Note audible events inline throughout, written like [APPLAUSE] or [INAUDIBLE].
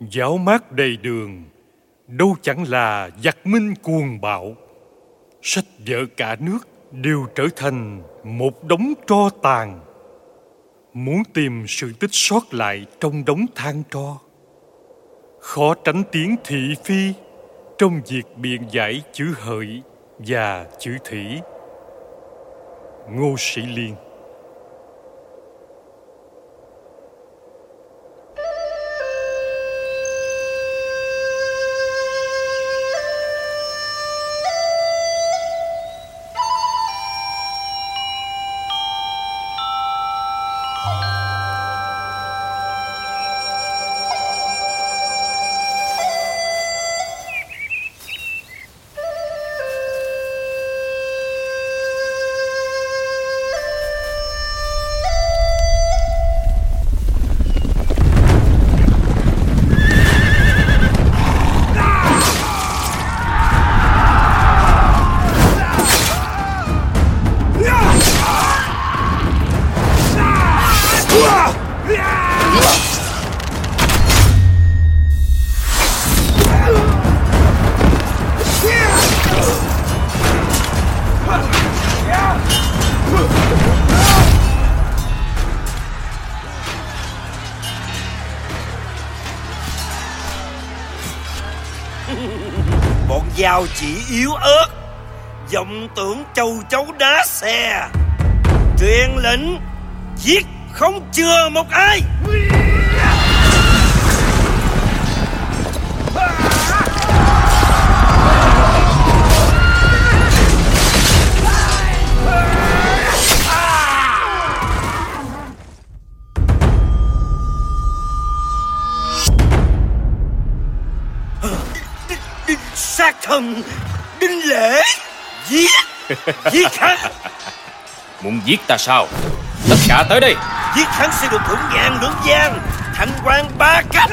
Giáo mát đầy đường, Đâu chẳng là giặc minh cuồng bạo. Sách vở cả nước Đều trở thành một đống tro tàn. Muốn tìm sự tích sót lại trong đống than tro. Khó tránh tiếng thị phi Trong việc biện giải chữ hợi và chữ thủy. Ngô Sĩ Liên thần đinh lễ giết giết hắn [LAUGHS] Muốn giết ta sao? Tất cả tới đây. Giết hắn sẽ được hưởng ngàn lưỡng gian thành quan ba cách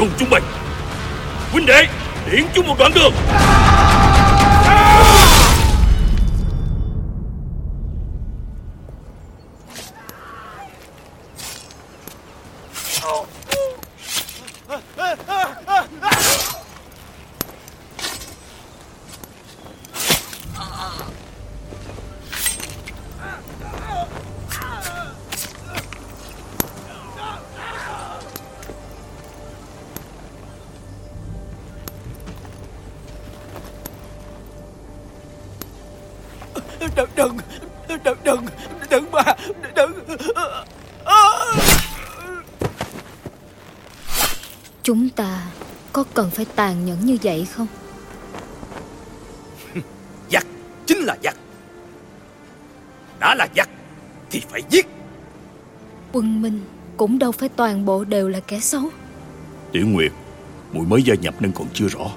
làm trung bình, chúng Huynh đệ Điển chúng một đoạn đường. Đâu phải toàn bộ đều là kẻ xấu. Tiểu Nguyệt Muội mới gia nhập nên còn chưa rõ.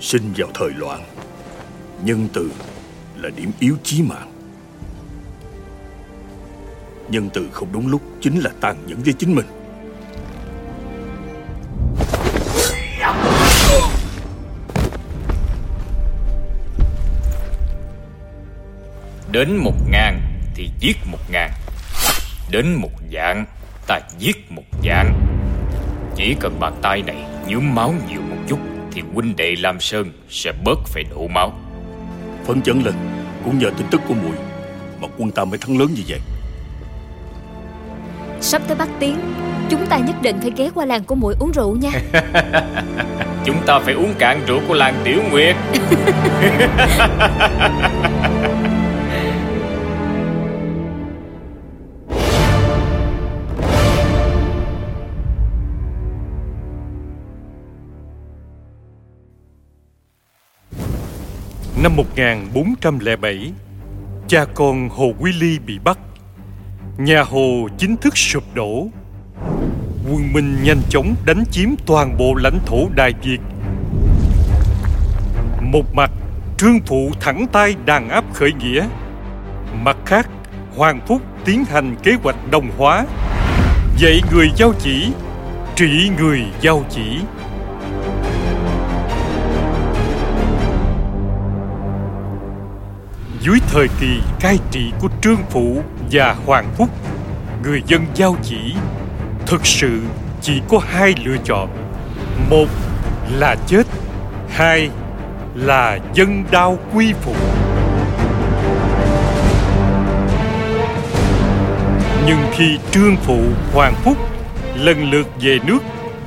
Sinh vào thời loạn Nhân từ là điểm yếu chí mạng. Nhân từ không đúng lúc Chính là tàn nhẫn với chính mình. Đến một ngàn thì giết một ngàn. Đến một dạng ta giết một dạng. Chỉ cần bàn tay này nhuốm máu nhiều một chút Thì huynh đệ Lam Sơn sẽ bớt phải đổ máu. Phấn chấn lên Cũng nhờ tin tức của muội Mà quân ta mới thắng lớn như vậy. Sắp tới Bắc Tiến Chúng ta nhất định phải ghé qua làng của muội uống rượu nha. [LAUGHS] Chúng ta phải uống cạn rượu của làng Tiểu Nguyệt [LAUGHS] Năm 1407, cha con Hồ Quý Ly bị bắt. Nhà Hồ chính thức sụp đổ. Quân Minh nhanh chóng đánh chiếm toàn bộ lãnh thổ Đại Việt. Một mặt, Trương Phụ thẳng tay đàn áp khởi nghĩa. Mặt khác, Hoàng Phúc tiến hành kế hoạch đồng hóa, dạy người giao chỉ, trị người giao chỉ. Dưới thời kỳ cai trị của Trương Phụ và Hoàng Phúc, người dân giao chỉ thực sự chỉ có hai lựa chọn. Một là chết, hai là dân đao quy phục. Nhưng khi Trương Phụ, Hoàng Phúc lần lượt về nước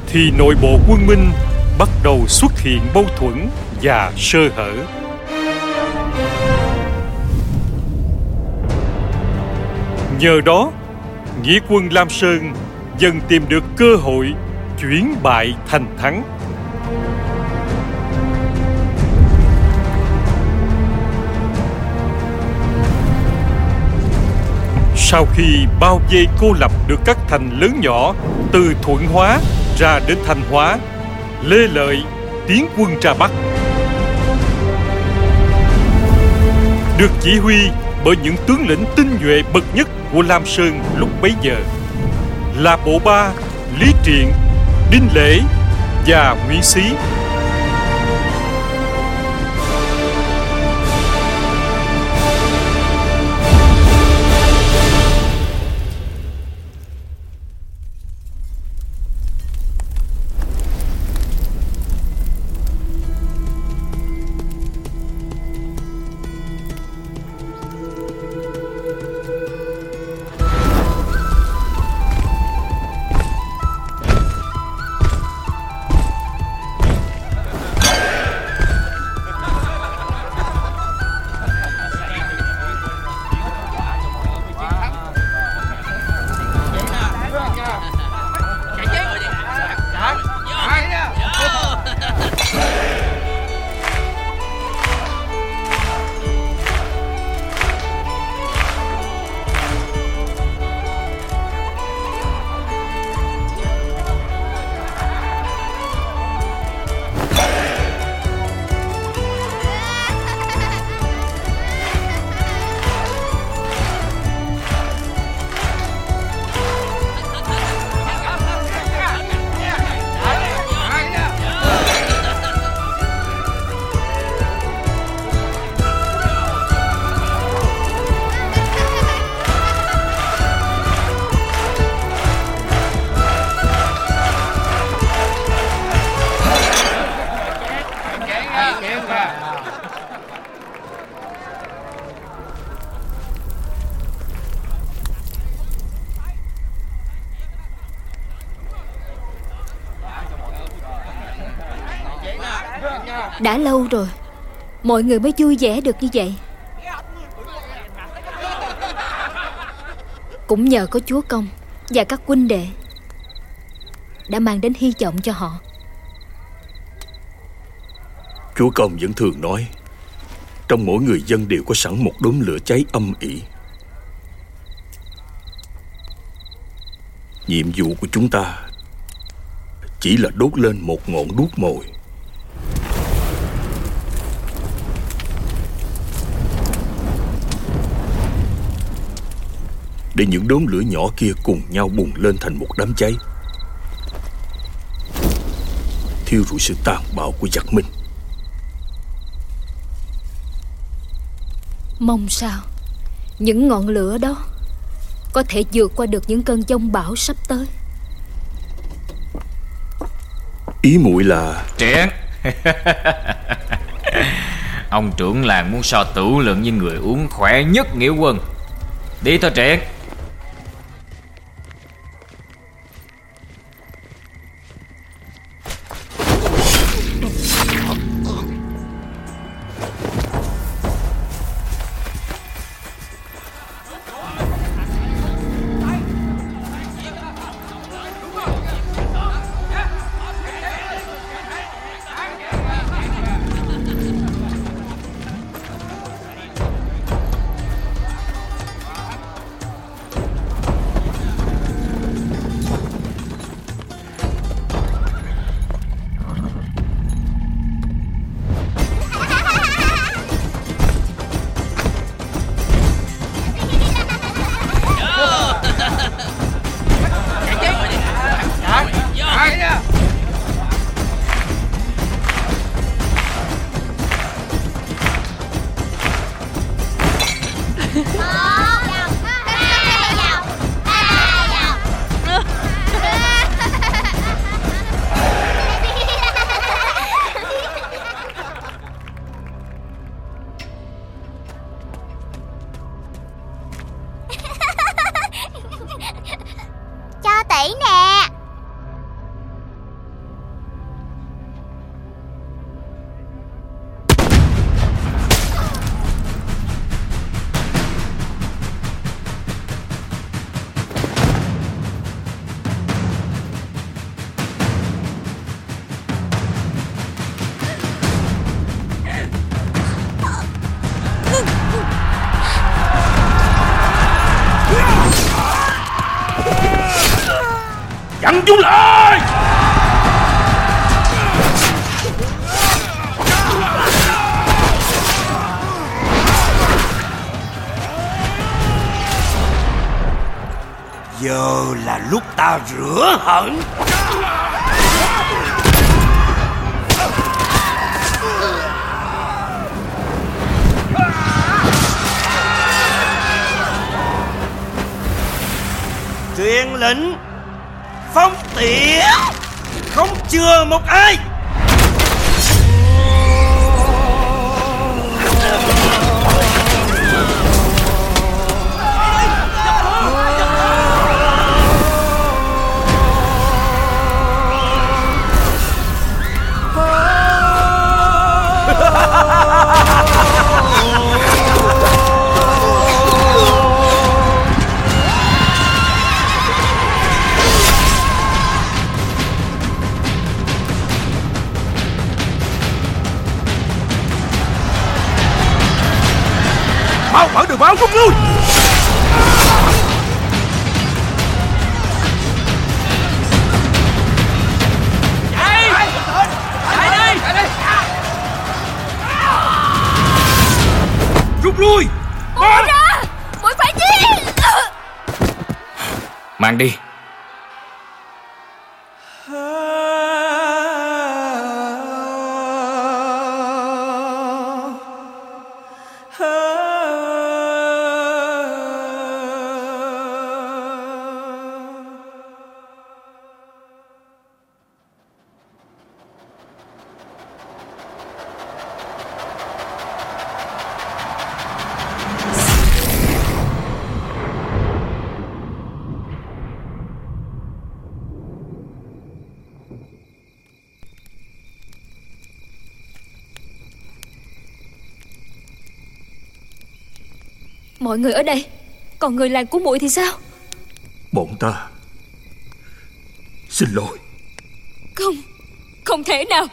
thì nội bộ quân Minh bắt đầu xuất hiện mâu thuẫn và sơ hở. Nhờ đó, nghĩa quân Lam Sơn dần tìm được cơ hội chuyển bại thành thắng. Sau khi bao vây cô lập được các thành lớn nhỏ từ Thuận Hóa ra đến Thanh Hóa, Lê Lợi tiến quân ra Bắc. Được chỉ huy bởi những tướng lĩnh tinh nhuệ bậc nhất của Lam Sơn lúc bấy giờ là Bộ Ba, Lý Triện, Đinh Lễ và Nguyễn Xí. Đã lâu rồi. Mọi người mới vui vẻ được như vậy. Cũng nhờ có chúa công Và các huynh đệ Đã mang đến hy vọng cho họ. Chúa Công vẫn thường nói, Trong mỗi người dân đều có sẵn một đốm lửa cháy âm ỉ. Nhiệm vụ của chúng ta Chỉ là đốt lên một ngọn đuốc mồi. Để những đốm lửa nhỏ kia cùng nhau bùng lên thành một đám cháy. Thiêu rụi sự tàn bạo của giặc Minh. Mong sao Những ngọn lửa đó Có thể vượt qua được những cơn giông bão sắp tới. Ý muội là Triển [LAUGHS] Ông trưởng làng muốn so tửu lượng với người uống khỏe nhất nghĩa quân. Đi thôi Triển Chặn chúng lại! Giờ là lúc ta rửa hận. Truyền lĩnh Phong tiễn. Không chừa một ai. Mau mở đường máu rút lui. Rút lui. Mũi phải giết. Mang đi Mọi người ở đây. Còn người làng của muội thì sao? Bọn ta Xin lỗi. Không Không thể nào.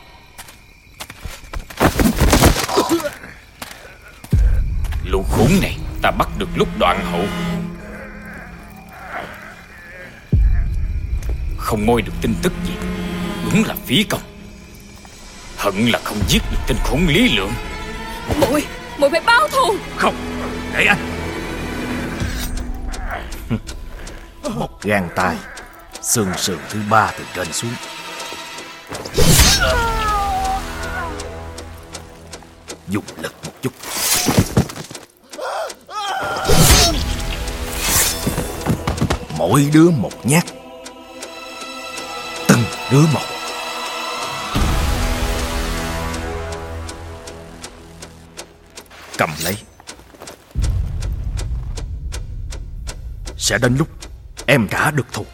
Lũ khốn này ta bắt được lúc đoạn hậu. Không moi được tin tức gì Đúng là phí công. Hận là không giết được tên khốn lý lượng. Muội Muội phải báo thù. Không Để anh Một gan tay. Xương sườn thứ ba từ trên xuống. Dùng lực một chút. Mỗi đứa một nhát. Từng đứa một. Cầm lấy. Sẽ đến lúc em cả được thù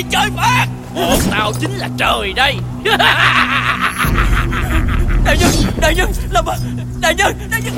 bị trời phạt Một tao chính là trời đây. [LAUGHS] Đại nhân Đại nhân Làm ơn Đại nhân Đại nhân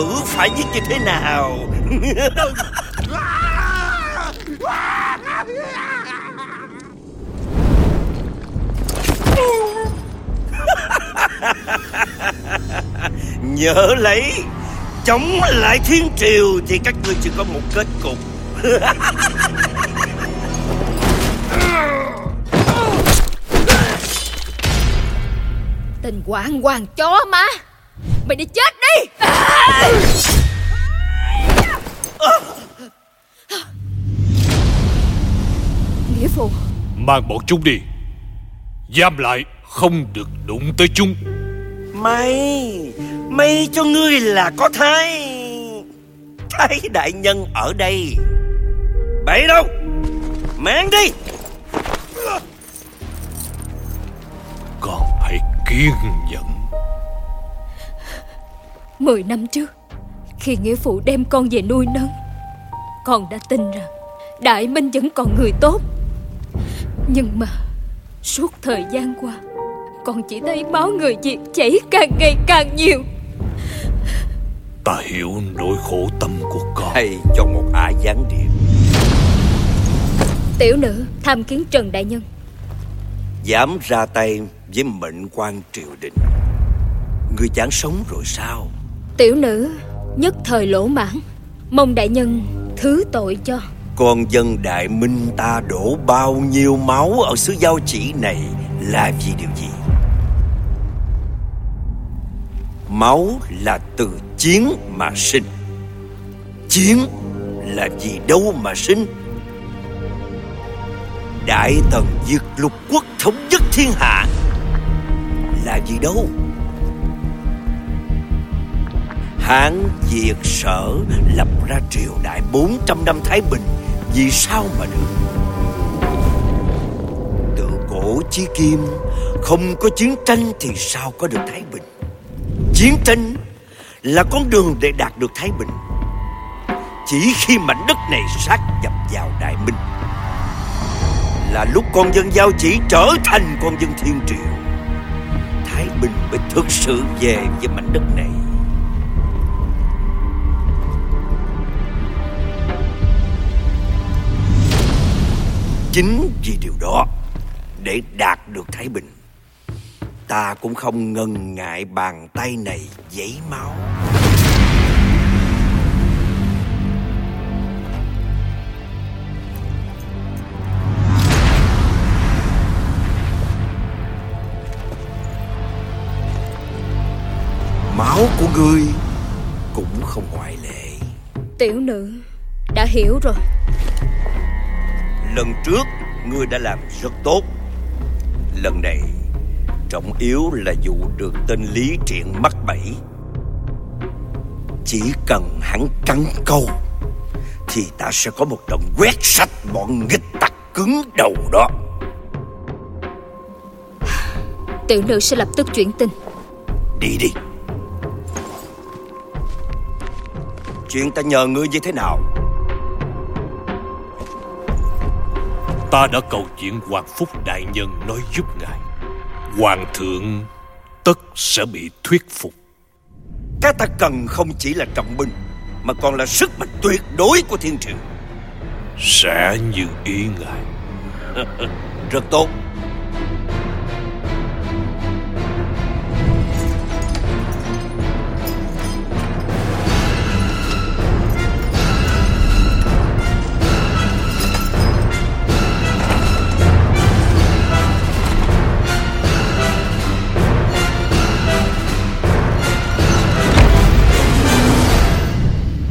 tử phải giết như thế nào? [LAUGHS] Nhớ lấy, Chống lại thiên triều Thì các ngươi chỉ có một kết cục. Tình quạng hoàng chó má. Mày đi chết. Mang bọn chúng đi. Giam lại Không được đụng tới chúng. May May cho ngươi là có thái Thái đại nhân ở đây. Bậy đâu? Mang đi. Con hãy kiên nhẫn. Mười năm trước Khi nghĩa phụ đem con về nuôi nấng Con đã tin rằng Đại Minh vẫn còn người tốt Nhưng mà Suốt thời gian qua Con chỉ thấy máu người Việt chảy càng ngày càng nhiều. Ta hiểu nỗi khổ tâm của con. Hay cho một ả gián điệp. Tiểu nữ tham kiến Trần Đại Nhân. Dám ra tay với mệnh quan triều đình. Ngươi chán sống rồi sao? Tiểu nữ nhất thời lỗ mãn. Mong Đại Nhân thứ tội cho con dân đại minh ta đổ bao nhiêu máu Ở xứ giao chỉ này Là vì điều gì? Máu là từ chiến mà sinh. Chiến là vì đâu mà sinh? Đại tần diệt lục quốc thống nhất thiên hạ Là vì đâu? Hán diệt sở lập ra triều đại 400 năm Thái Bình. Vì sao mà được? Từ cổ chí kim, Không có chiến tranh thì sao có được Thái Bình? Chiến tranh là con đường để đạt được Thái Bình. Chỉ khi mảnh đất này sát nhập vào Đại Minh Là lúc con dân giao chỉ trở thành con dân thiên triều. Thái Bình mới thực sự về với mảnh đất này. Chính vì điều đó Để đạt được Thái Bình. Ta cũng không ngần ngại bàn tay này giấy máu. Máu của ngươi cũng không ngoại lệ. Tiểu nữ, đã hiểu rồi. Lần trước ngươi đã làm rất tốt. Lần này trọng yếu là dụ được tên Lý Triện mắc bẫy. Chỉ cần hắn cắn câu Thì ta sẽ có một trận quét sạch bọn nghịch tặc cứng đầu đó. Tiểu nữ sẽ lập tức chuyển tin. Đi đi. Chuyện ta nhờ ngươi như thế nào Ta đã cầu chuyện Hoàng Phúc Đại Nhân nói giúp ngài. Hoàng thượng tất sẽ bị thuyết phục. Cái ta cần không chỉ là trọng binh Mà còn là sức mạnh tuyệt đối của thiên triều. Sẽ như ý ngài. [LAUGHS] Rất tốt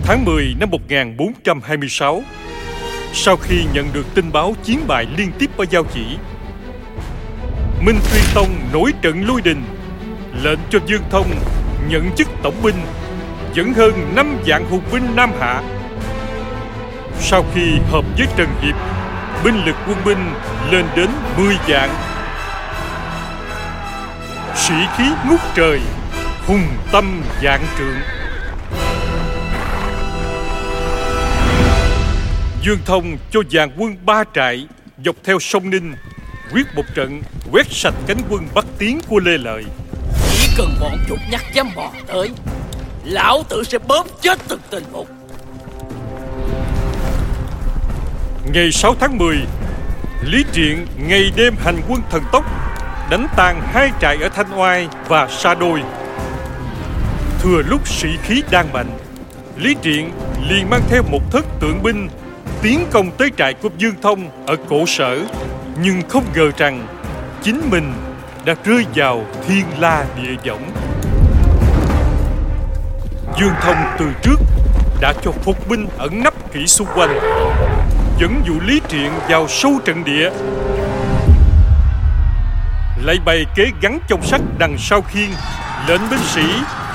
Tháng 10 năm 1426 Sau khi nhận được tin báo chiến bại liên tiếp ở Giao Chỉ, Minh Tuyên Tông nổi trận Lui đình, Lệnh cho Dương Thông nhận chức tổng binh, Dẫn hơn 5 vạn hùng binh Nam Hạ. Sau khi hợp với Trần Hiệp, Binh lực quân binh lên đến 10 vạn. Sĩ khí ngút trời, Hùng tâm vạn trượng. Dương Thông cho dàn quân ba trại dọc theo sông Ninh quyết một trận quét sạch cánh quân Bắc Tiến của Lê Lợi. Chỉ cần bọn chuột nhắt dám mò tới Lão tử sẽ bóp chết từng tên một Ngày 6 tháng 10, Lý Triện ngày đêm hành quân thần tốc đánh tan hai trại ở Thanh Oai và Sa Đôi. Thừa lúc sĩ khí đang mạnh, Lý Triện liền mang theo một thất tượng binh tiến công tới trại của Dương Thông ở cổ sở. Nhưng không ngờ rằng, chính mình đã rơi vào thiên la địa võng. Dương Thông từ trước đã cho phục binh ẩn nấp kỹ xung quanh, dẫn dụ Lý Triện vào sâu trận địa. Lại bày kế gắn trong sắt đằng sau khiên, lệnh binh sĩ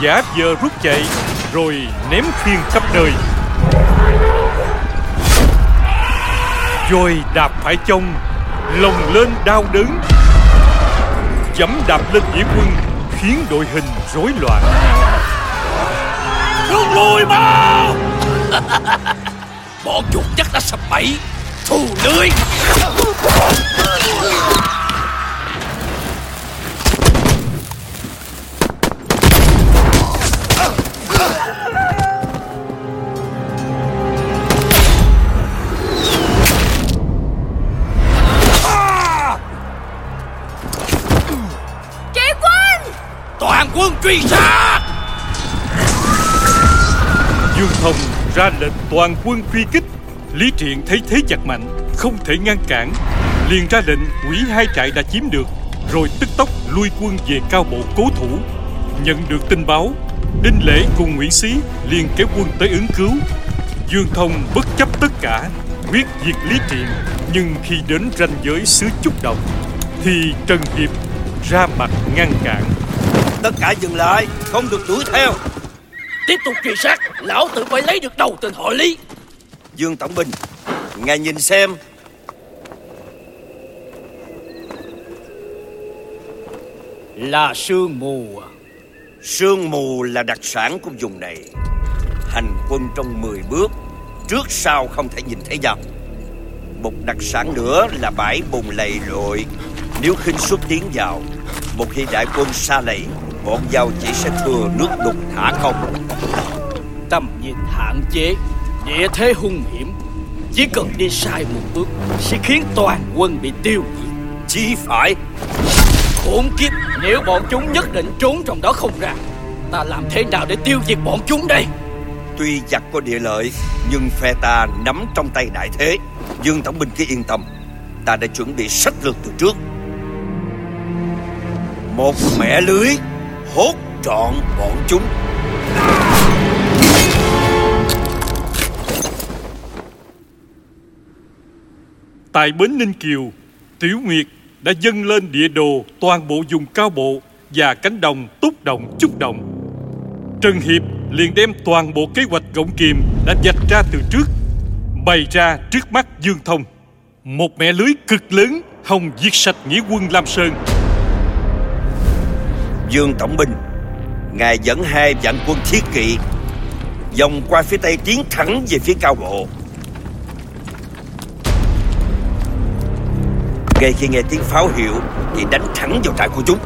giả vờ rút chạy, rồi ném khiên khắp nơi. Rồi đạp phải trông lồng lên đau đớn. Dẫm đạp lên nghĩa quân, khiến đội hình rối loạn. Rút lui mau Bọn chuột chắc đã sập bẫy, Thù lưới. Truy sát. Dương Thông ra lệnh toàn quân truy kích. Lý Triện thấy thế chặt mạnh, Không thể ngăn cản. Liền ra lệnh hủy hai trại đã chiếm được, Rồi tức tốc lui quân về cao bộ cố thủ. Nhận được tin báo, Đinh Lễ cùng Nguyễn Xí liền kéo quân tới ứng cứu. Dương Thông bất chấp tất cả Quyết diệt Lý Triện, Nhưng khi đến ranh giới xứ Trúc Đồng, Thì Trần Hiệp ra mặt ngăn cản. Tất cả dừng lại Không được đuổi theo. Tiếp tục truy sát Lão tự phải lấy được đầu tên họ Lý. Dương Tổng Binh Ngài nhìn xem. Là sương mù à? Sương mù là đặc sản của vùng này. Hành quân trong 10 bước Trước sau không thể nhìn thấy nhau Một đặc sản nữa là bãi bùn lầy lội. Nếu khinh xuất tiến vào Một khi đại quân xa lầy Bọn dao chỉ sẽ thừa nước đục thả không. Tầm nhìn hạn chế Địa thế hung hiểm. Chỉ cần đi sai một bước Sẽ khiến toàn quân bị tiêu diệt. Chỉ phải. Khốn kiếp Nếu bọn chúng nhất định trốn trong đó không ra Ta làm thế nào để tiêu diệt bọn chúng đây? Tuy giặc có địa lợi Nhưng phe ta nắm trong tay đại thế. Dương Tổng binh cứ yên tâm Ta đã chuẩn bị sách lược từ trước. Một mẻ lưới Hốt trọn bọn chúng Tại bến Ninh Kiều, Tiểu Nguyệt đã dâng lên địa đồ toàn bộ vùng cao bộ và cánh đồng túc đồng chúc đồng. Trần Hiệp liền đem toàn bộ kế hoạch gọng kìm đã dạch ra từ trước, bày ra trước mắt Dương Thông. Một mẹ lưới cực lớn hòng diệt sạch nghĩa quân Lam Sơn. Dương Tổng binh. Ngài dẫn hai vạn quân thiết kỵ Dòng qua phía tây tiến thẳng về phía cao bộ. Ngay khi nghe tiếng pháo hiệu Thì đánh thẳng vào trại của chúng.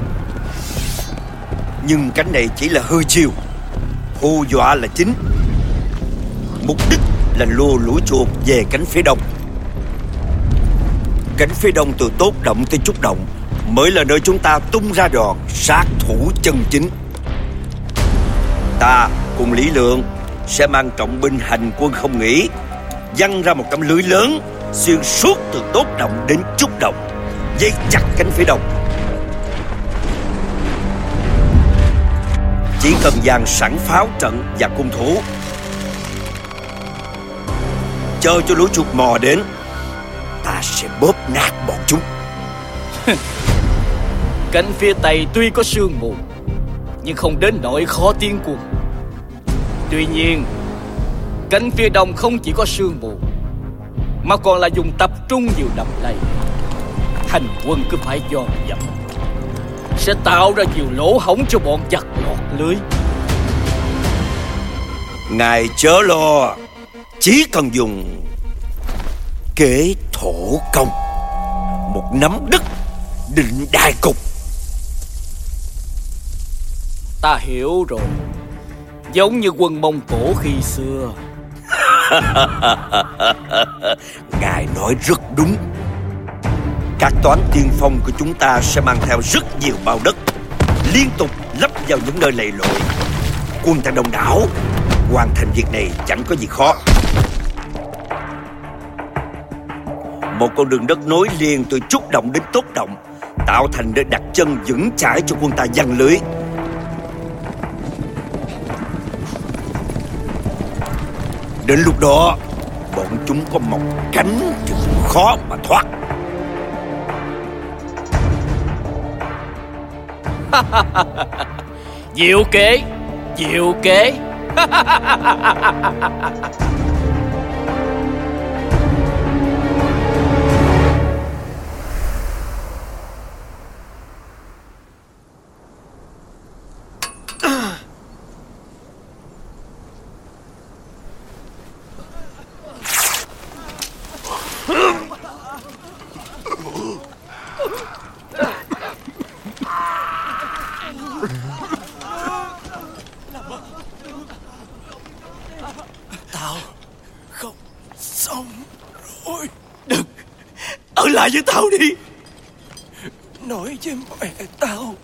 Nhưng cánh này chỉ là hư chiêu Hù dọa là chính. Mục đích là lùa lũ chuột về cánh phía đông. Cánh phía đông từ tốt động tới chút động. Mới là nơi chúng ta tung ra đòn Sát thủ chân chính. Ta cùng Lý Lượng Sẽ mang trọng binh hành quân không nghỉ, văng ra một tấm lưới lớn, Xuyên suốt từ tốt động đến chút động Dây chặt cánh phía đông. Chỉ cần dàn sẵn pháo trận và cung thủ, Chờ cho lũ chuột mò đến, Ta sẽ bóp nát bọn chúng. [LAUGHS] Cánh phía tây tuy có sương mù, Nhưng không đến nỗi khó tiến quân. Tuy nhiên, Cánh phía đông không chỉ có sương mù, Mà còn là dùng tập trung nhiều đầm lầy. Hành quân cứ phải dồn dập Sẽ tạo ra nhiều lỗ hổng cho bọn giặc lọt lưới. Ngài chớ lo, Chỉ cần dùng Kế thổ công, Một nắm đất Định đại cục Ta hiểu rồi. Giống như quân Mông Cổ khi xưa. [LAUGHS] Ngài nói rất đúng. Các toán tiên phong của chúng ta sẽ mang theo rất nhiều bao đất, Liên tục lấp vào những nơi lầy lội. Quân ta đông đảo, Hoàn thành việc này chẳng có gì khó. Một con đường đất nối liền từ Trúc Động đến Tốt Động, Tạo thành nơi đặt chân vững chãi cho quân ta giăng lưới. Đến lúc đó, Bọn chúng có mọc cánh thì cũng khó mà thoát. [LAUGHS] Diệu kế Diệu kế. [LAUGHS] với tao đi. Nói với mẹ tao.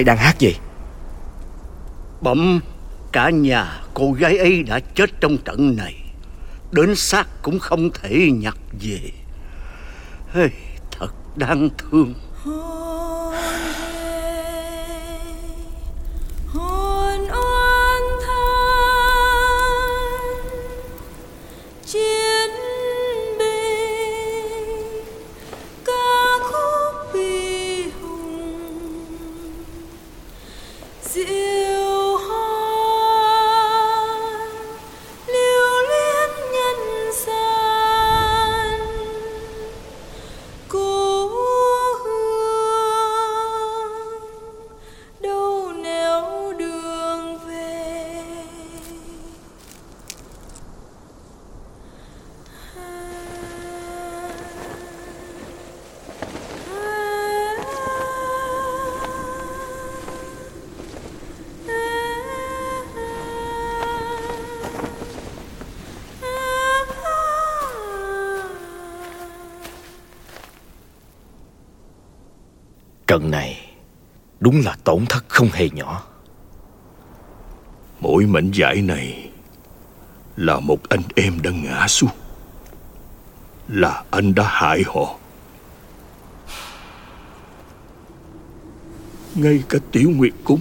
Ai đang hát gì? Bẩm Cả nhà cô gái ấy đã chết trong trận này. Đến xác cũng không thể nhặt về. Hey, Thật đáng thương. Trận này Đúng là tổn thất không hề nhỏ. Mỗi mảnh vải này Là một anh em đã ngã xuống Là anh đã hại họ. Ngay cả Tiểu Nguyệt cũng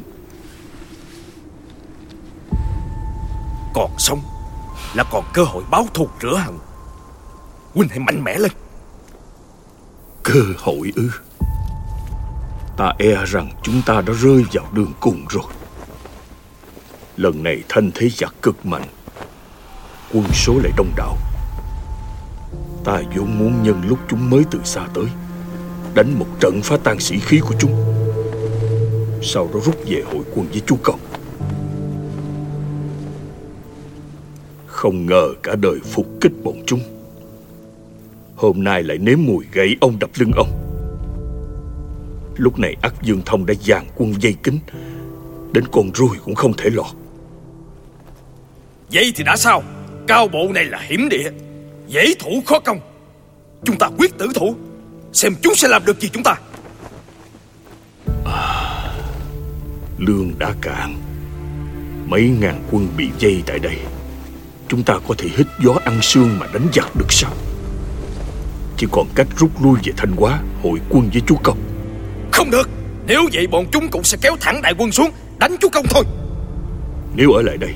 Còn sống Là còn cơ hội báo thù rửa hận Huynh hãy mạnh mẽ lên. Cơ hội ư Ta e rằng chúng ta đã rơi vào đường cùng rồi. Lần này thanh thế giặc cực mạnh, Quân số lại đông đảo. Ta vốn muốn nhân lúc chúng mới từ xa tới, Đánh một trận phá tan sĩ khí của chúng. Sau đó rút về hội quân với chú Công. Không ngờ cả đời phục kích bọn chúng. Hôm nay lại nếm mùi gậy ông đập lưng ông. Lúc này ắt Dương Thông đã dàn quân dây kính. Đến con ruồi cũng không thể lọt. Vậy thì đã sao? Cao bộ này là hiểm địa Dễ thủ khó công. Chúng ta quyết tử thủ Xem chúng sẽ làm được gì chúng ta. Lương đã cạn. Mấy ngàn quân bị dây tại đây. Chúng ta có thể hít gió ăn sương mà đánh giặc được sao? Chỉ còn cách rút lui về Thanh Hóa Hội quân với chú Công Không được. Nếu vậy bọn chúng cũng sẽ kéo thẳng đại quân xuống Đánh chú công thôi. Nếu ở lại đây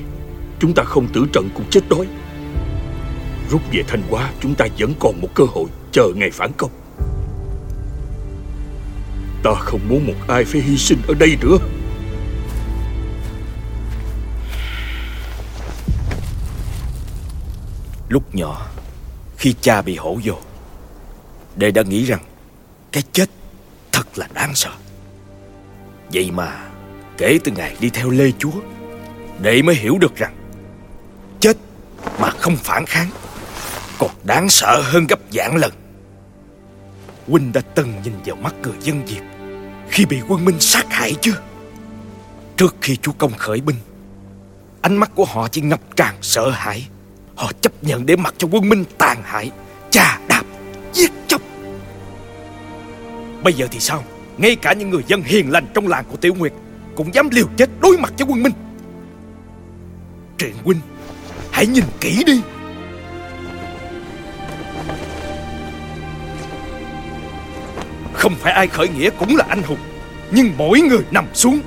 Chúng ta không tử trận cũng chết đói. Rút về Thanh Hóa Chúng ta vẫn còn một cơ hội Chờ ngày phản công. Ta không muốn một ai phải hy sinh ở đây nữa. Lúc nhỏ Khi cha bị hổ vô Đệ đã nghĩ rằng Cái chết thật là đáng sợ. Vậy mà, Kể từ ngày đi theo Lê Chúa, Đệ mới hiểu được rằng, Chết mà không phản kháng, Còn đáng sợ hơn gấp vạn lần. Huynh đã từng nhìn vào mắt người dân Việt Khi bị quân Minh sát hại chưa? Trước khi chú công khởi binh, Ánh mắt của họ chỉ ngập tràn sợ hãi. Họ chấp nhận để mặc cho quân Minh tàn hại, Chà đạp, Giết chóc. Bây giờ thì sao? Ngay cả những người dân hiền lành trong làng của Tiểu Nguyệt Cũng dám liều chết đối mặt với quân Minh. Triện huynh, Hãy nhìn kỹ đi. Không phải ai khởi nghĩa cũng là anh hùng, Nhưng mỗi người nằm xuống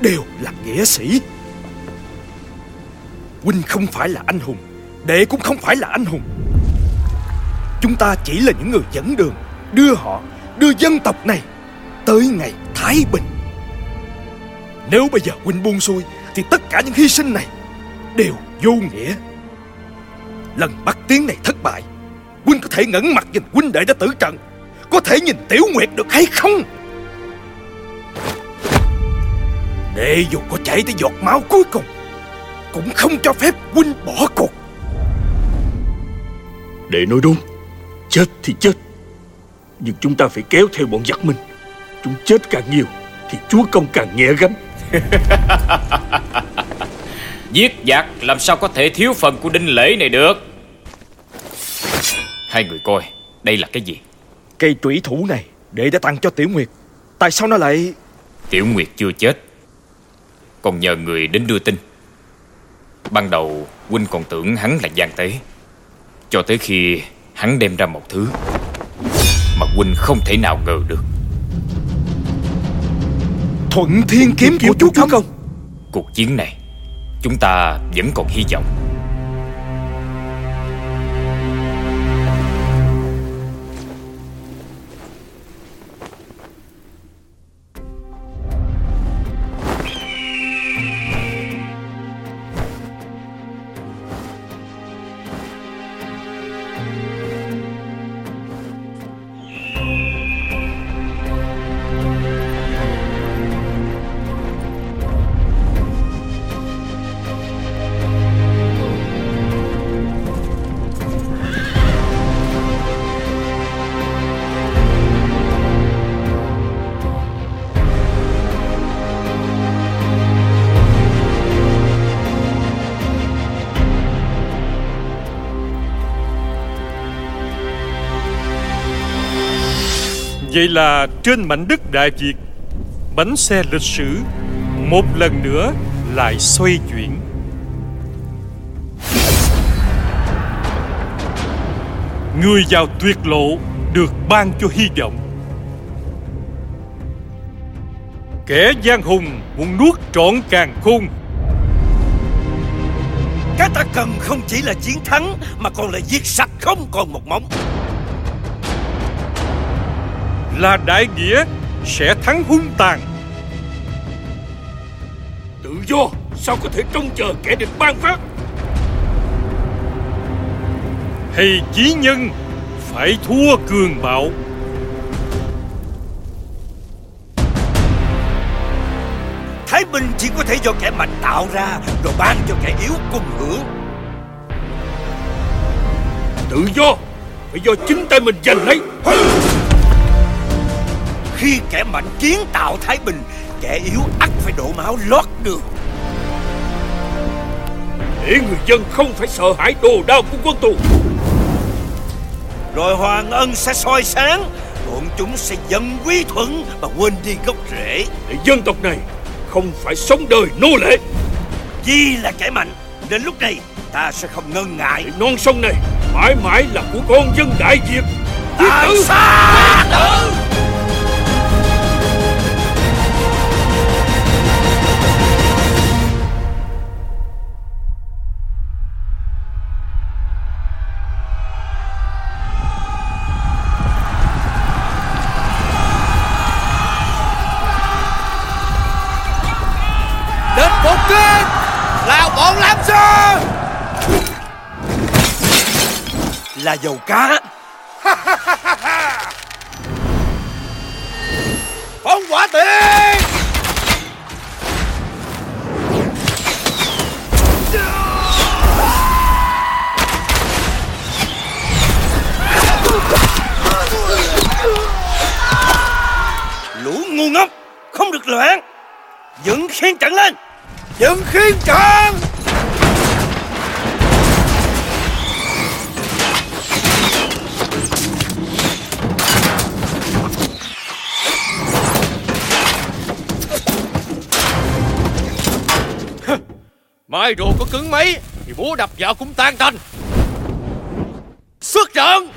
Đều là nghĩa sĩ. Huynh không phải là anh hùng, Đệ cũng không phải là anh hùng. Chúng ta chỉ là những người dẫn đường, Đưa họ Đưa dân tộc này Tới ngày Thái Bình. Nếu bây giờ Huynh buông xuôi, Thì tất cả những hy sinh này Đều vô nghĩa. Lần bắt tiếng này thất bại, Huynh có thể ngẩng mặt nhìn huynh đệ đã tử trận, Có thể nhìn Tiểu Nguyệt được hay không? Đệ dù có chảy tới giọt máu cuối cùng, Cũng không cho phép huynh bỏ cuộc. Để nói đúng, Chết thì chết. Nhưng chúng ta phải kéo theo bọn giặc minh Chúng chết càng nhiều Thì chúa công càng nhẹ gánh. [LAUGHS] Giết giặc làm sao có thể thiếu phần của đinh lễ này được? Hai người coi Đây là cái gì? Cây trụy thủ này Đệ đã tặng cho Tiểu Nguyệt. Tại sao nó lại Tiểu Nguyệt chưa chết. Còn nhờ người đến đưa tin. Ban đầu huynh còn tưởng hắn là gian tế. Cho tới khi hắn đem ra một thứ Mà huynh không thể nào ngờ được. Thuận thiên kiếm, của chú công Cuộc chiến này Chúng ta vẫn còn hy vọng Vậy là trên mảnh đất Đại Việt, Bánh xe lịch sử Một lần nữa lại xoay chuyển. Người vào tuyệt lộ được ban cho hy vọng. Kẻ giang hùng muốn nuốt trọn càng khôn. Cái ta cần không chỉ là chiến thắng, Mà còn là giết sạch không còn một móng. Là đại nghĩa sẽ thắng hung tàn. Tự do sao có thể trông chờ kẻ địch ban phát? Hay chí nhân phải thua cường bạo? Thái Bình chỉ có thể do kẻ mạnh tạo ra Rồi ban cho kẻ yếu cùng hưởng. Tự do Phải do chính tay mình giành lấy Khi kẻ mạnh kiến tạo Thái Bình Kẻ yếu ắt phải đổ máu lót đường. Để người dân không phải sợ hãi đồ đao của quân tù. Rồi hoàng ân sẽ soi sáng Bọn chúng sẽ dần quy thuận Mà quên đi gốc rễ. Để dân tộc này không phải sống đời nô lệ. Vì là kẻ mạnh Đến lúc này ta sẽ không ngần ngại. Để non sông này mãi mãi là của con dân Đại Việt. Ta xa tử Là dầu cá. Phóng quả tiền Lũ ngu ngốc Không được loạn Dựng khiên trận lên. Dựng khiên trận Mai đồ có cứng mấy Thì bố đập vào cũng tan tành. Xuất trận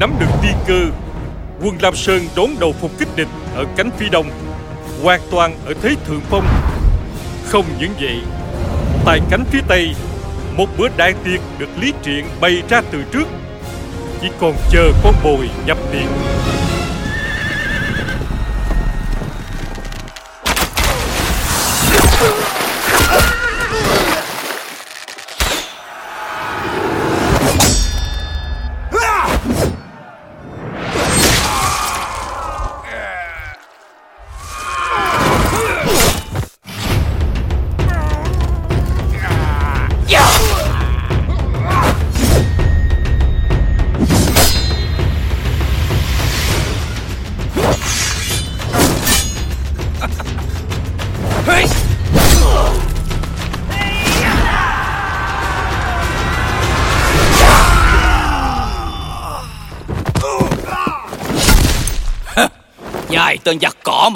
Nắm được tiên cơ Quân Lam Sơn đón đầu phục kích địch Ở cánh phía đông, Hoàn toàn ở thế thượng phong. Không những vậy, Tại cánh phía tây, Một bữa đại tiệc được Lý Triện bày ra từ trước. Chỉ còn chờ con bồi nhập điện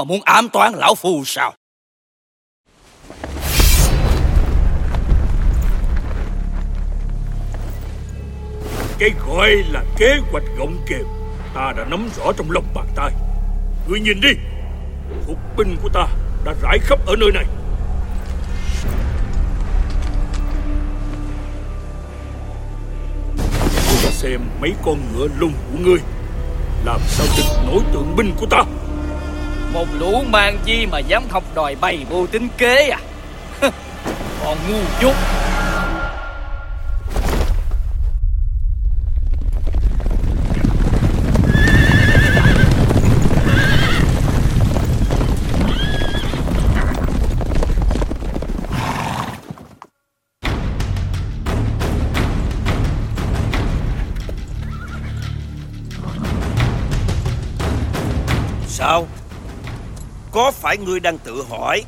muốn ám toán lão phu sao? Cái gọi là kế hoạch gọng kềm Ta đã nắm rõ trong lòng bàn tay. Ngươi nhìn đi, Phục binh của ta đã rải khắp ở nơi này. Ta xem mấy con ngựa lùng của ngươi, Làm sao địch nổi tượng binh của ta? Một lũ mang chi mà dám học đòi bày mưu tính kế à? [LAUGHS] Còn ngu dốt. Phải ngươi đang tự hỏi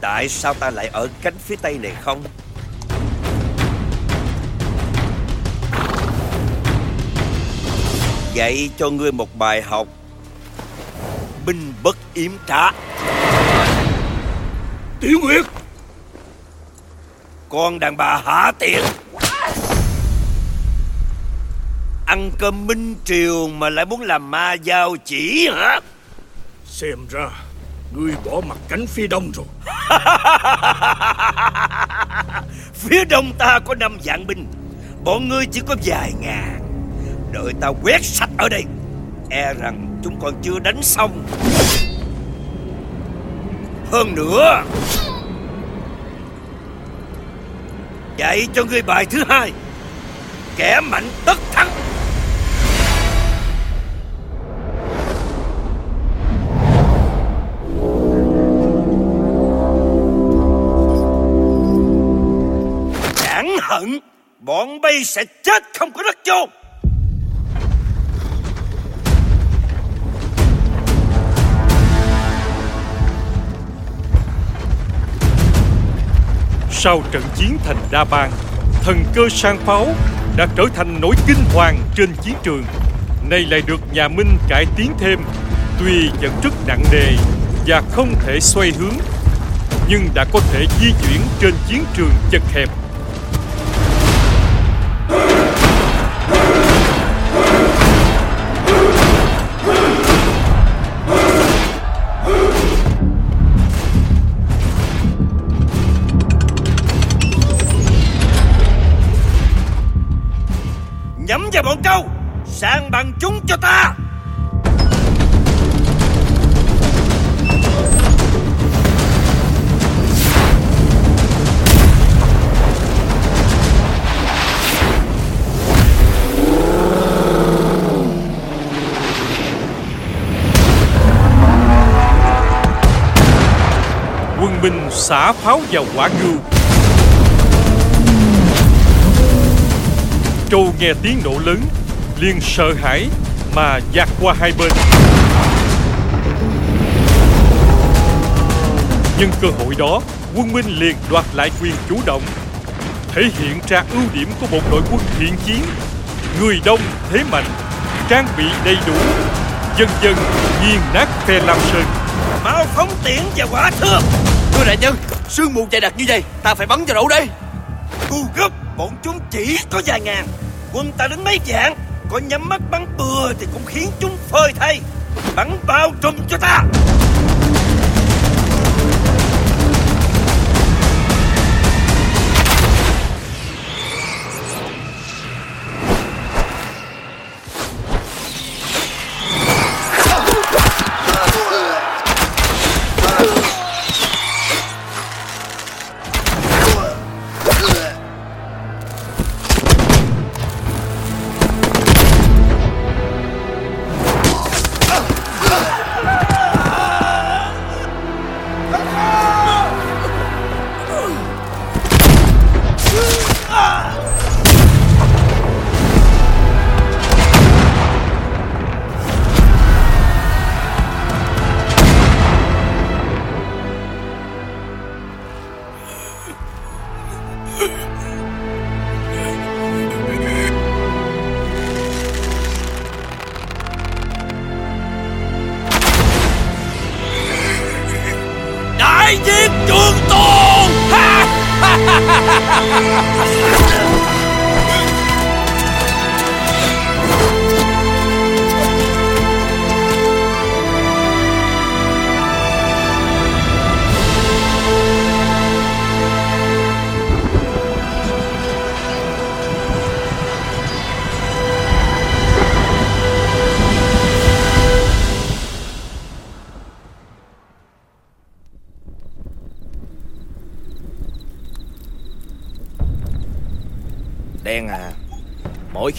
Tại sao ta lại ở cánh phía tây này không? Dạy cho ngươi một bài học. Binh bất yếm trá. Tiểu Nguyệt! Con đàn bà hạ tiện? Ăn cơm minh triều mà lại muốn làm ma giao chỉ hả? Xem ra Ngươi bỏ mặt cánh phía đông rồi. [LAUGHS] Phía đông ta có năm vạn binh, Bọn ngươi chỉ có vài ngàn. Đợi ta quét sạch ở đây E rằng chúng còn chưa đánh xong. Hơn nữa, Dạy cho ngươi bài thứ hai, Kẻ mạnh tất thắng. Hận Bọn bay sẽ chết không có đất chôn Sau trận chiến thành Đa Bang, thần cơ sang pháo đã trở thành nỗi kinh hoàng trên chiến trường. Nay lại được nhà Minh cải tiến thêm, tuy vẫn rất nặng nề và không thể xoay hướng, nhưng đã có thể di chuyển trên chiến trường chật hẹp. Xả pháo vào quả ngưu Trâu nghe tiếng nổ lớn, liền sợ hãi mà dạt qua hai bên. Nhân cơ hội đó, Quân Minh liền đoạt lại quyền chủ động, Thể hiện ra ưu điểm của một đội quân thiện chiến, Người đông thế mạnh, Trang bị đầy đủ, Dần dần nghiền nát phe Lam Sơn. Mau phóng tiễn và quả thương Thưa đại nhân, Sương mù dày đặc như vậy, Ta phải bắn cho đủ đây Ngu gấp, Bọn chúng chỉ có vài ngàn. Quân ta đến mấy vạn có nhắm mắt bắn bừa Thì cũng khiến chúng phơi thay. Bắn bao trùm cho ta.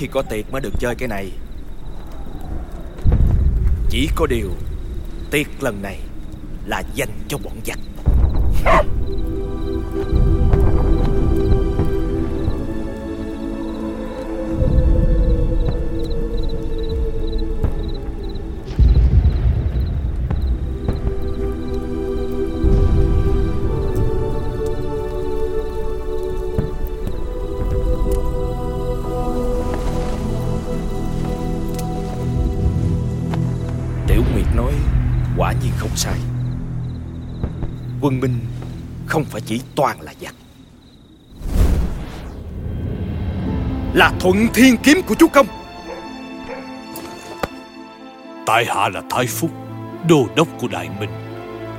Khi có tiệc mới được chơi cái này. Chỉ có điều, Tiệc lần này Là dành cho bọn giặc. Chỉ toàn là giặc Là thuận thiên kiếm của chú Công Tại hạ là Thái Phúc, đô đốc của Đại Minh.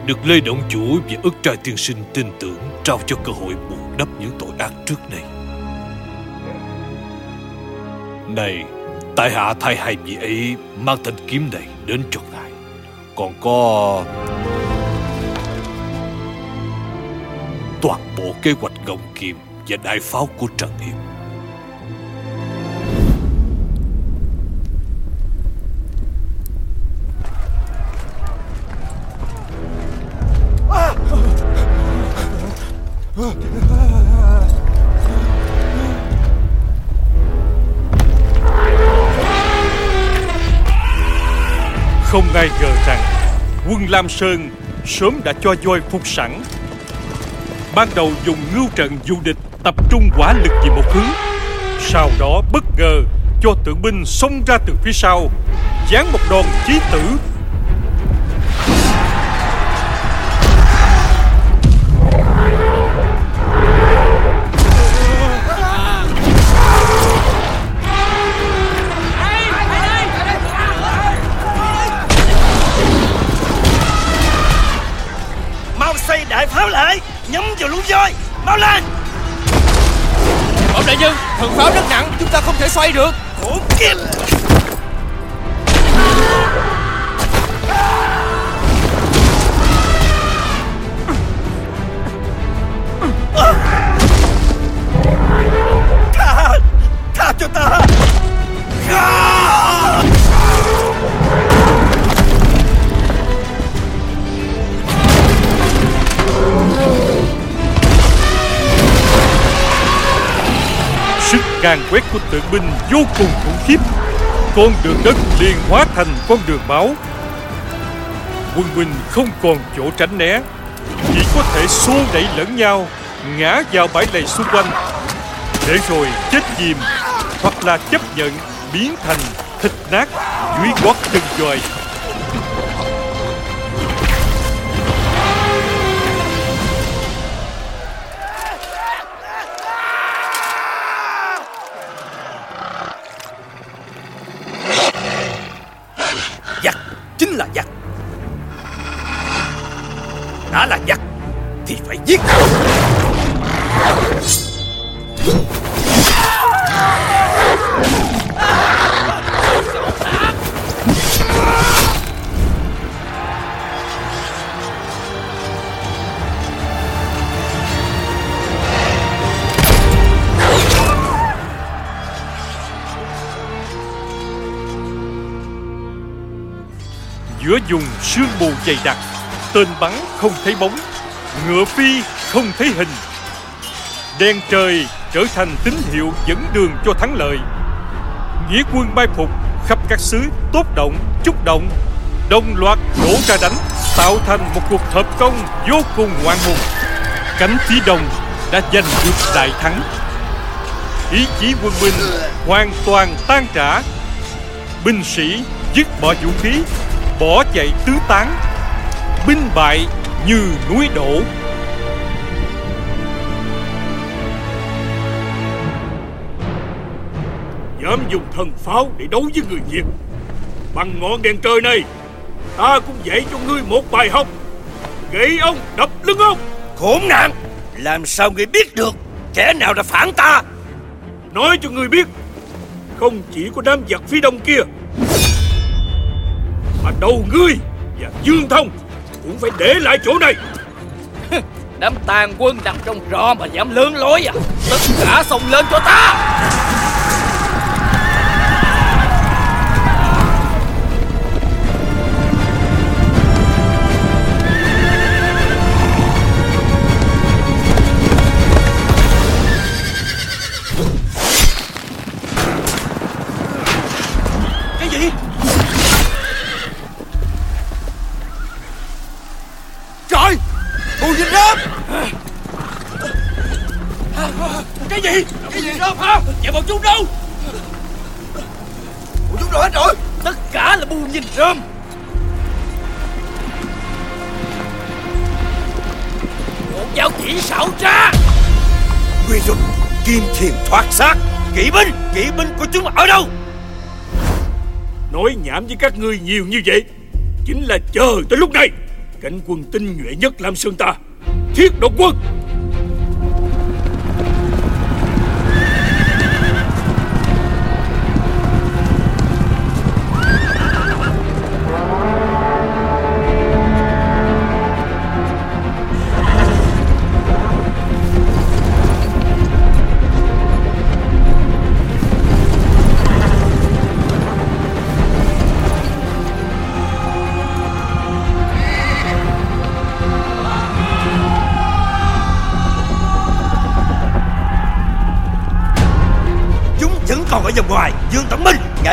Được Lê Động Chủ và ức trai tiên sinh tin tưởng trao cho cơ hội bù đắp những tội ác trước này. Này, tại hạ thay hai vị ấy mang thanh kiếm này đến cho ngài. Còn có... Kế hoạch gọng kiềm và đại pháo của Trần Hiệp. Không ai ngờ rằng quân Lam Sơn sớm đã cho voi phục sẵn. Ban đầu dùng ngưu trận du địch tập trung quả lực về một hướng. Sau đó bất ngờ cho tượng binh xông ra từ phía sau, giáng một đòn chí tử. Pháo lên! Ông đại nhân, Thần pháo rất nặng, Chúng ta không thể xoay được. Khổ kim Sức càng quét của tượng binh vô cùng khủng khiếp. Con đường đất liền hóa thành con đường máu. Quân binh không còn chỗ tránh né, Chỉ có thể xô đẩy lẫn nhau, Ngã vào bãi lầy xung quanh. Để rồi chết chìm Hoặc là chấp nhận biến thành thịt nát dưới gót chân dòi. Mù dày đặc, tên bắn không thấy bóng, ngựa phi không thấy hình. Đen trời trở thành tín hiệu dẫn đường cho thắng lợi. Nghĩa quân mai phục khắp các xứ tốt động, chúc động. Đồng loạt đổ ra đánh, tạo thành một cuộc hợp công vô cùng ngoạn mục cánh phía đông đã giành được đại thắng. Ý chí quân binh hoàn toàn tan trả binh sĩ dứt bỏ vũ khí bỏ chạy tứ tán binh bại như núi đổ. Dám dùng thần pháo để đấu với người Việt. Bằng ngọn đèn trời này Ta cũng dạy cho ngươi một bài học. Gậy ông đập lưng ông. Khốn nạn! Làm sao ngươi biết được? Kẻ nào đã phản ta? Nói cho ngươi biết Không chỉ có đám giặc phía đông kia mà đầu ngươi và Dương Thông Cũng phải để lại chỗ này. Đám tàn quân nằm trong rò mà dám lớn lối à? Tất cả xông lên cho ta! Kỵ binh Kỵ binh của chúng ở đâu? Nói nhảm với các ngươi nhiều như vậy, Chính là chờ tới lúc này. Cảnh quân tinh nhuệ nhất Lam Sơn ta, Thiết độc quân.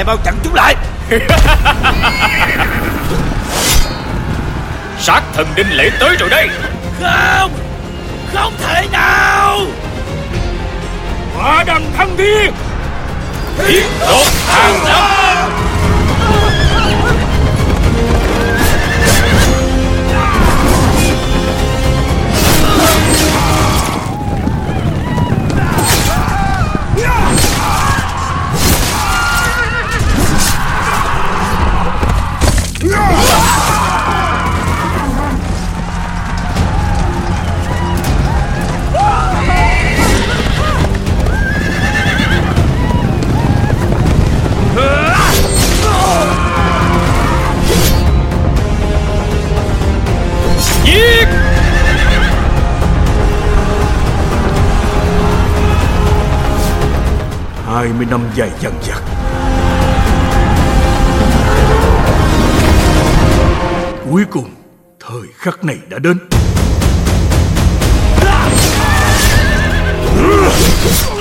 Ngài mau chặn chúng lại. [LAUGHS] Sát thần đinh lễ tới rồi đây. Không Không thể nào. Hỏa đằng thăng thiên Thiết đột hàng lâm dài dằng dặc. Cuối cùng, Thời khắc này đã đến.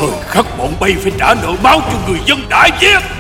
Thời khắc bọn bay phải trả nợ máu cho người dân đã giết.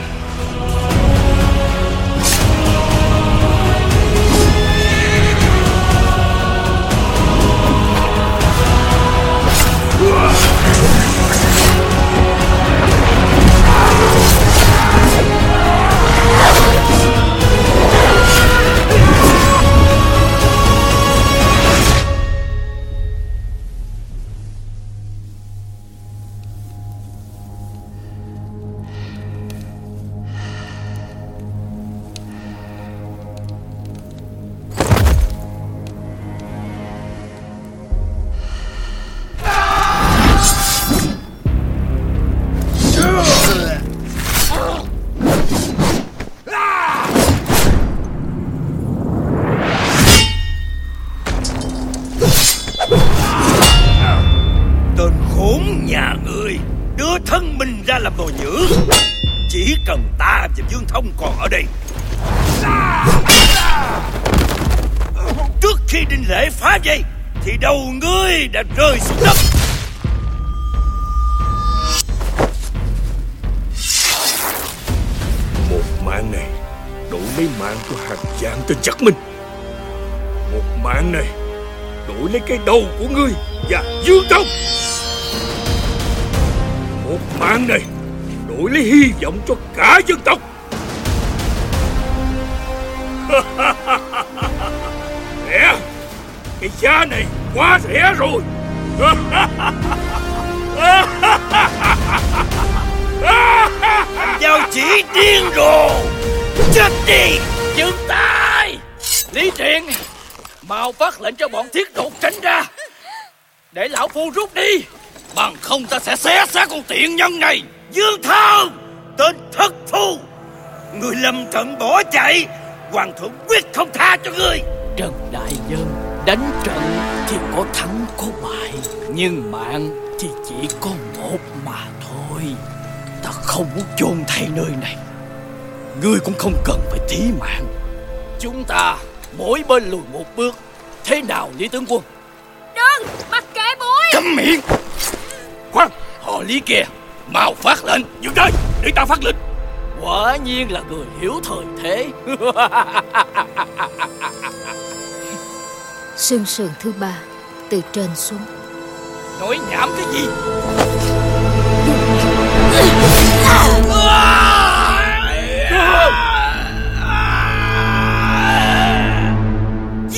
Mạng này. Đổi lấy cái đầu của ngươi và Dương Tông. Một mạng này, đổi lấy hy vọng cho cả dân tộc Rẻ Cái giá này quá rẻ rồi. Giao chỉ điên rồ. Chết đi, Dừng tay. Lý thiện. Mau phát lệnh cho bọn thiết đột tránh ra. Để lão phu rút đi. Bằng không ta sẽ xé xác con tiện nhân này. Dương Thao Tên thất phu. Người lâm trận bỏ chạy. Hoàng thượng quyết không tha cho ngươi. Trần Đại Nhân Đánh trận thì có thắng có bại Nhưng mạng thì chỉ có một mà thôi. Ta không muốn chôn thay nơi này. Ngươi cũng không cần phải thí mạng. Chúng ta mỗi bên lùi một bước. Thế nào Lý Tướng Quân? Đừng Mặc kệ bụi Cấm miệng. Khoan Họ Lý kìa Mau phát lệnh. Dừng tay Để ta phát lệnh. Quả nhiên là người hiểu thời thế. Sương sườn thứ ba Từ trên xuống. Nói nhảm cái gì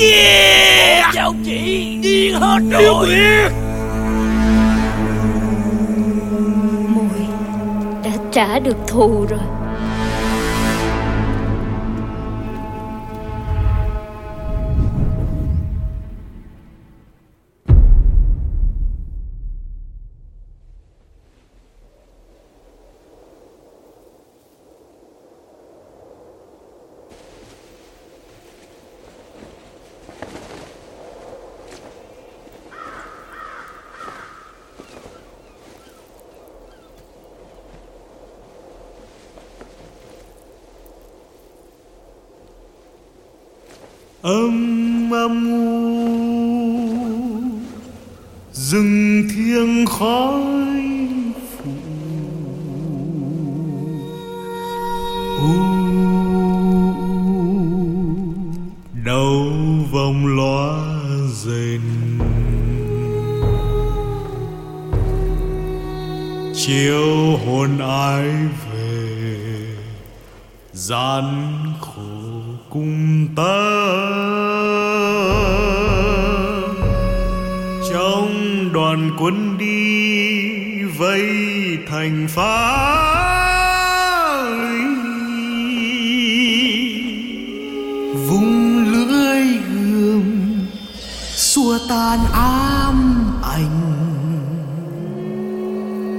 Yeah Cháu chị điên hết rồi. Nguyệt! Mùi đã trả được thù rồi âm âm u. Rừng thiêng khói phủ u. Đầu vòng loa rền. Chiều hồn ai về gian khổ cùng ta. Trong đoàn quân đi vây thành phá vùng lưỡi gươm xua tan ám ảnh.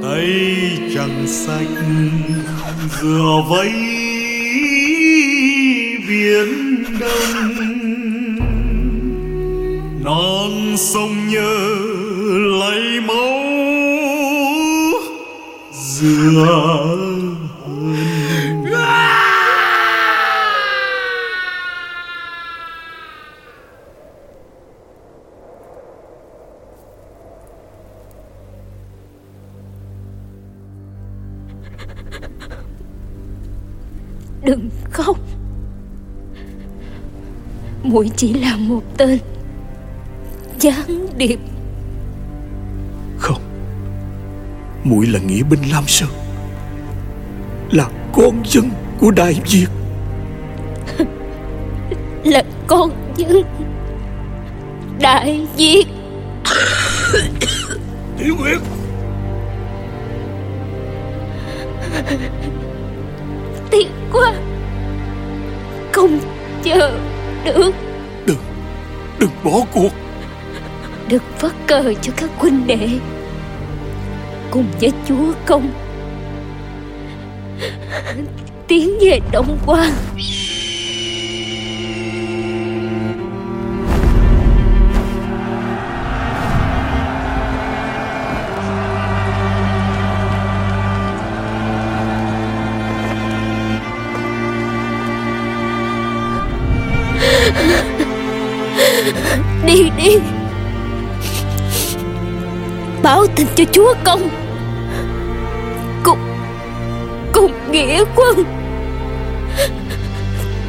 Tay chẳng sạch dừa vây biển đông. Non sông nhớ lấy máu. Dừa Muội chỉ là một tên. Gián điệp. Không. Muội là nghĩa binh Lam Sơn. Là con dân của Đại Việt. [LAUGHS] Là con dân Đại Việt. Tiểu Nguyệt Tiếc quá. Không chờ được Đừng Đừng bỏ cuộc. Được phất cờ cho các huynh đệ. Cùng với chúa công. Tiến về Đông Quan Báo tin cho chúa công. Cùng Cùng nghĩa quân.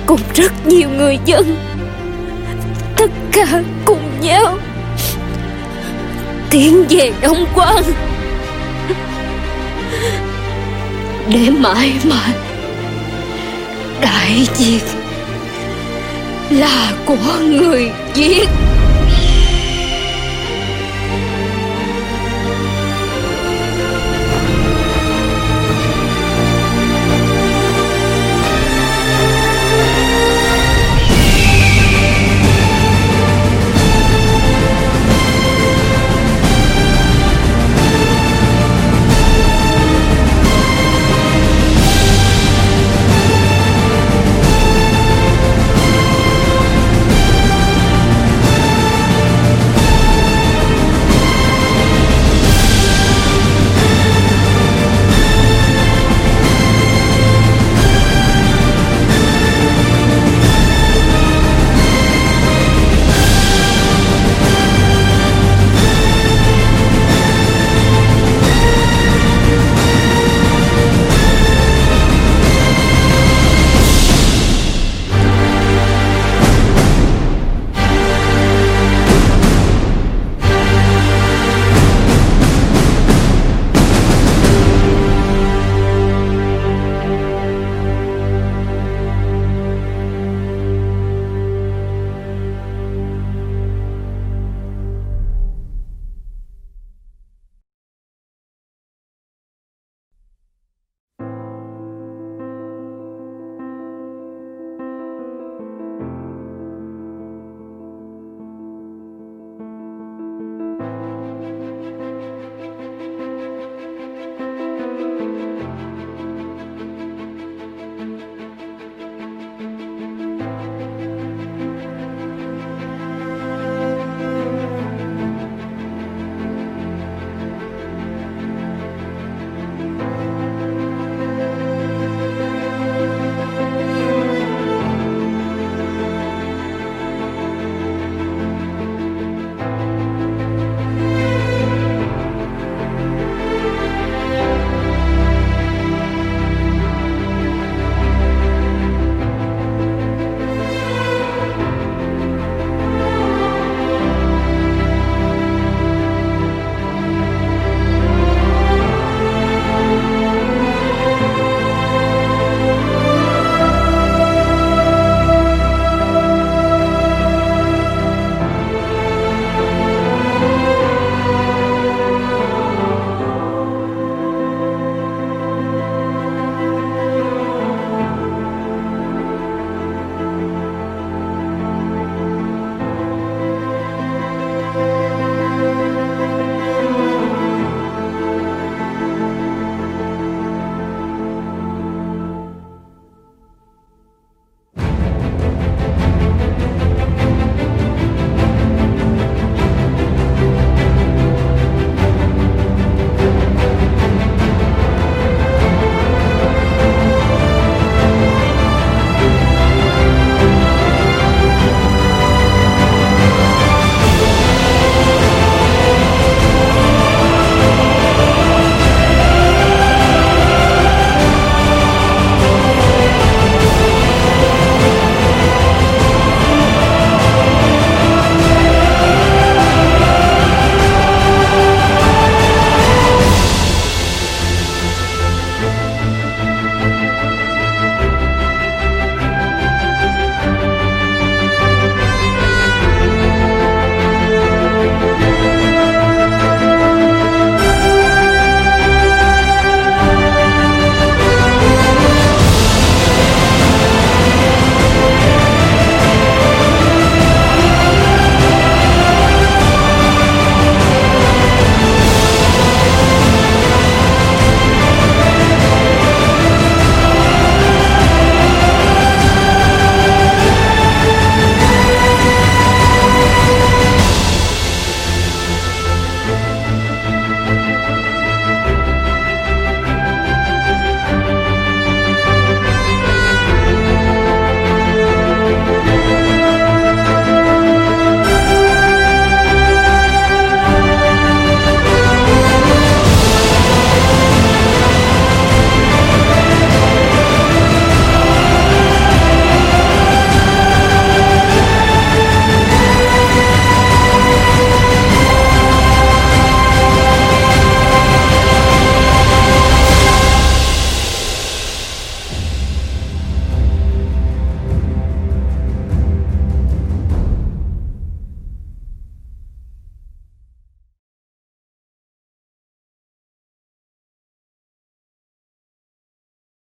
Cùng rất nhiều người dân. Tất cả cùng nhau. Tiến về Đông Quan Để mãi mãi Đại Việt Là của người Việt